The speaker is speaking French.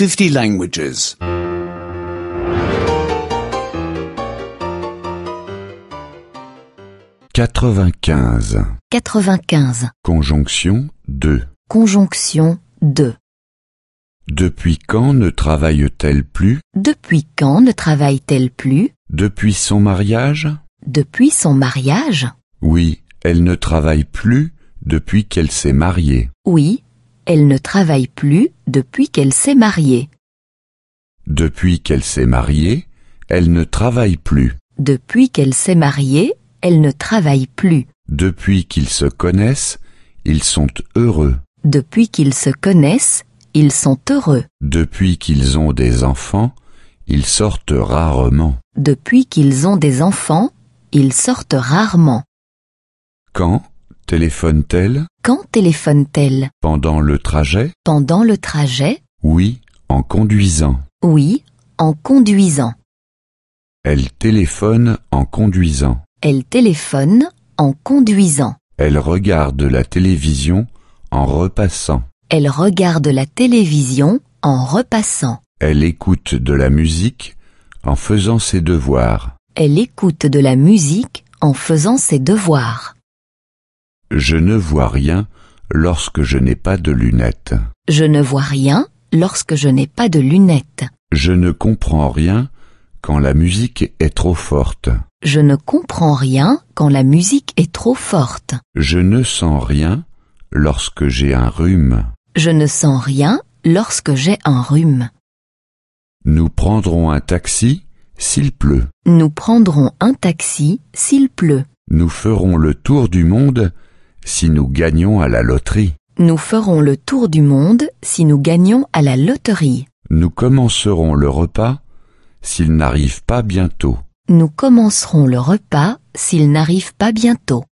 50 languages. 95. 95. Conjonction 2. Conjonction 2. Depuis quand ne travaille-t-elle plus? Depuis quand ne travaille-t-elle plus? Depuis son mariage? Depuis son mariage? Oui, elle ne travaille plus depuis qu'elle s'est mariée. Oui, elle ne travaille plus depuis qu'elle s'est mariée. Depuis qu'elle s'est mariée, elle ne travaille plus. Depuis qu'elle s'est mariée, elle ne travaille plus. Depuis qu'ils se connaissent, ils sont heureux. Depuis qu'ils se connaissent, ils sont heureux. Depuis qu'ils ont des enfants, ils sortent rarement. Depuis qu'ils ont des enfants, ils sortent rarement. Quand téléphone-t-elle Quand téléphone-t-elle Pendant le trajet Pendant le trajet Oui, en conduisant. Oui, en conduisant. Elle téléphone en conduisant. Elle téléphone en conduisant. Elle regarde la télévision en repassant. Elle regarde la télévision en repassant. Elle écoute de la musique en faisant ses devoirs. Elle écoute de la musique en faisant ses devoirs. Je ne vois rien lorsque je n'ai pas de lunettes. Je ne vois rien lorsque je n'ai pas de lunettes. Je ne comprends rien quand la musique est trop forte. Je ne comprends rien quand la musique est trop forte. Je ne sens rien lorsque j'ai un rhume. Je ne sens rien lorsque j'ai un rhume. Nous prendrons un taxi s'il pleut. Nous prendrons un taxi s'il pleut. Nous ferons le tour du monde si nous gagnons à la loterie. Nous ferons le tour du monde si nous gagnons à la loterie. Nous commencerons le repas s'il n'arrive pas bientôt. Nous commencerons le repas s'il n'arrive pas bientôt.